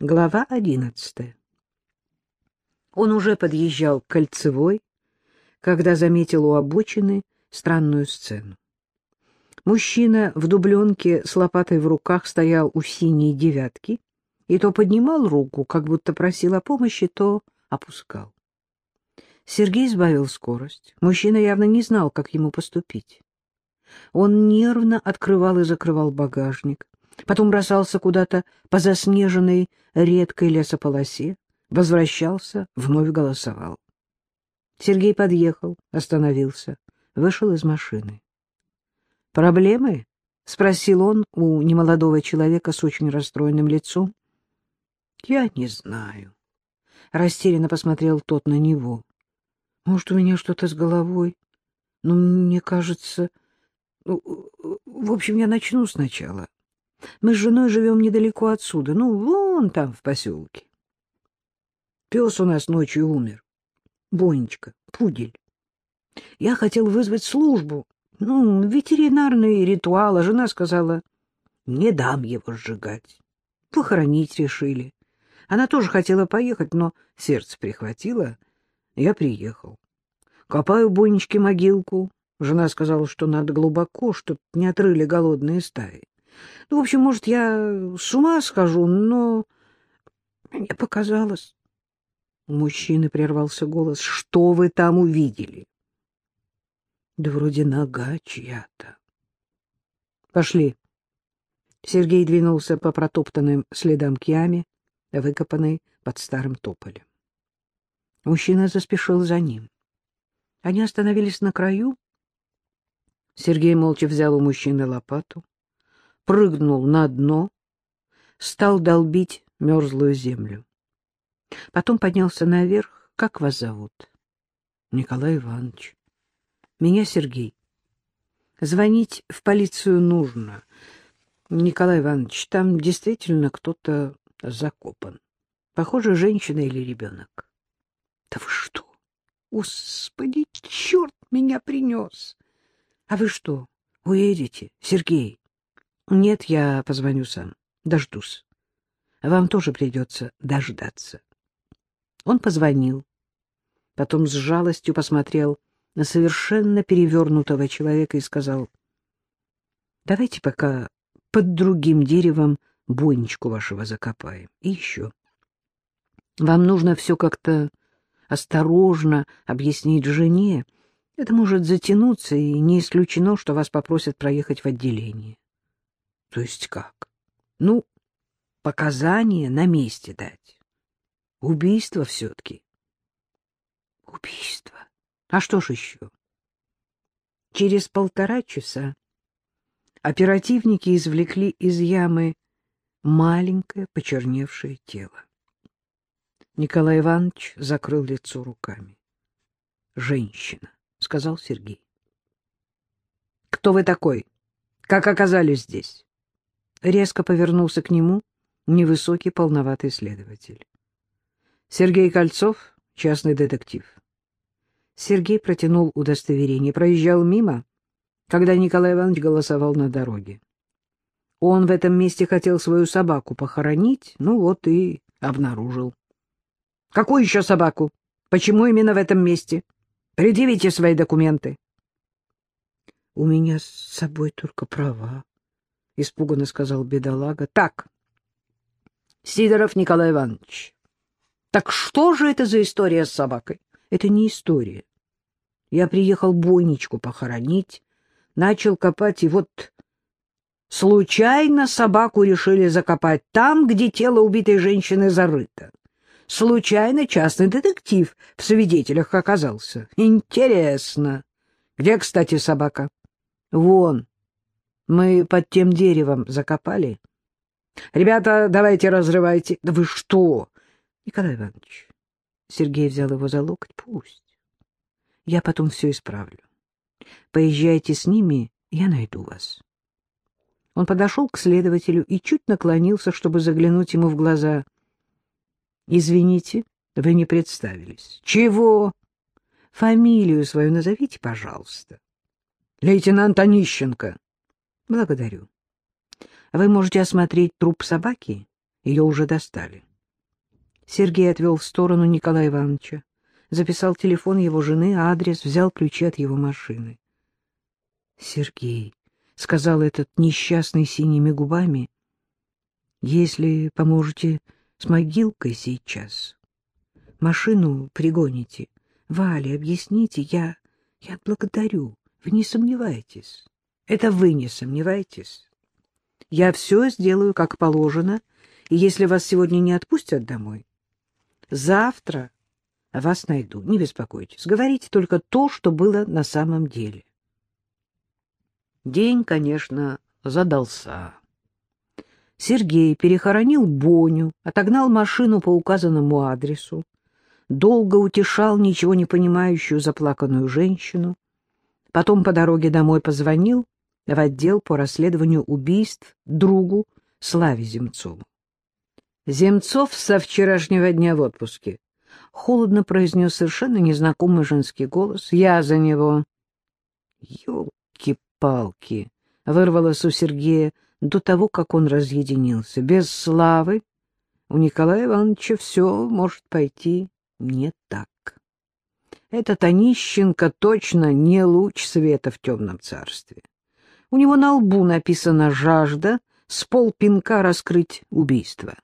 Глава одиннадцатая. Он уже подъезжал к Кольцевой, когда заметил у обочины странную сцену. Мужчина в дубленке с лопатой в руках стоял у синей девятки и то поднимал руку, как будто просил о помощи, то опускал. Сергей сбавил скорость. Мужчина явно не знал, как ему поступить. Он нервно открывал и закрывал багажник, потом бросался куда-то по заснеженной редкой лесополосе, возвращался, вновь голосовал. Сергей подъехал, остановился, вышел из машины. «Проблемы?» — спросил он у немолодого человека с очень расстроенным лицом. «Я не знаю». Растерянно посмотрел тот на него. «Может, у меня что-то с головой? Но мне кажется... Ну, в общем, я начну сначала. Мы с женой живем недалеко отсюда, ну, вон там, в поселке. Пес у нас ночью умер. Бонечка, пудель. Я хотел вызвать службу, ну, ветеринарный ритуал, а жена сказала, не дам его сжигать. Похоронить решили. Она тоже хотела поехать, но сердце прихватило. Я приехал. Копаю Бонечке могилку. Жена сказала, что надо глубоко, чтоб не отрыли голодные стаи. Ну, в общем, может, я с ума схожу, но мне показалось. У мужчины прервался голос. Что вы там увидели? Да вроде нога чья-то. Пошли. Сергей двинулся по протоптанным следам к яме, выкопанной под старым тополем. Мужчина заспешил за ним. Они остановились на краю. Сергей молча взял у мужчины лопату прыгнул на дно, стал долбить мерзлую землю. Потом поднялся наверх. Как вас зовут? Николай Иванович. Меня Сергей. Звонить в полицию нужно. Николай Иванович, там действительно кто-то закопан. Похоже, женщина или ребенок. Да вы что? Господи, черт меня принес! А вы что, уедете, Сергей? Нет, я позвоню сам. Дождусь. Вам тоже придется дождаться. Он позвонил. Потом с жалостью посмотрел на совершенно перевернутого человека и сказал, «Давайте пока под другим деревом бойничку вашего закопаем. И еще. Вам нужно все как-то осторожно объяснить жене. Это может затянуться, и не исключено, что вас попросят проехать в отделение. То есть как? Ну, показания на месте дать. Убийство все-таки. Убийство? А что ж еще? Через полтора часа оперативники извлекли из ямы маленькое почерневшее тело. Николай Иванович закрыл лицо руками. «Женщина», — сказал Сергей. «Кто вы такой? Как оказались здесь?» Резко повернулся к нему невысокий полноватый следователь. Сергей Кольцов, частный детектив. Сергей протянул удостоверение, проезжал мимо, когда Николай Иванович голосовал на дороге. Он в этом месте хотел свою собаку похоронить, ну вот и обнаружил. — Какую еще собаку? Почему именно в этом месте? Предъявите свои документы. — У меня с собой только права, — испуганно сказал бедолага. — Так, Сидоров Николай Иванович, так что же это за история с собакой? Это не история. Я приехал бойничку похоронить, начал копать, и вот случайно собаку решили закопать там, где тело убитой женщины зарыто. Случайно частный детектив в свидетелях оказался. Интересно. Где, кстати, собака? Вон, мы под тем деревом закопали. Ребята, давайте разрывайте. Да вы что? Николай Иванович. Сергей взял его за локоть. Пусть. Я потом все исправлю. Поезжайте с ними, я найду вас. Он подошел к следователю и чуть наклонился, чтобы заглянуть ему в глаза. Извините, вы не представились. Чего? Фамилию свою назовите, пожалуйста. Лейтенант Онищенко. Благодарю. Вы можете осмотреть труп собаки Ее уже достали. Сергей отвел в сторону Николая Ивановича, записал телефон его жены, адрес, взял ключи от его машины. — Сергей, — сказал этот несчастный синими губами, — если поможете с могилкой сейчас, машину пригоните, Вале объясните, я... я благодарю, вы не сомневайтесь. Это вы не сомневайтесь. Я все сделаю, как положено, и если вас сегодня не отпустят домой, завтра вас найду, не беспокойтесь. Говорите только то, что было на самом деле. День, конечно, задался. Сергей перехоронил Боню, отогнал машину по указанному адресу, долго утешал ничего не понимающую заплаканную женщину, потом по дороге домой позвонил в отдел по расследованию убийств другу Славе Земцову. Земцов со вчерашнего дня в отпуске. Холодно произнес совершенно незнакомый женский голос. Я за него. Ёлки-палки! Вырвалось у Сергея до того, как он разъединился. Без славы у Николая Ивановича все может пойти не так. Этот Онищенко точно не луч света в темном царстве. У него на лбу написана «жажда» с полпинка раскрыть убийство.